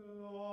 Oh.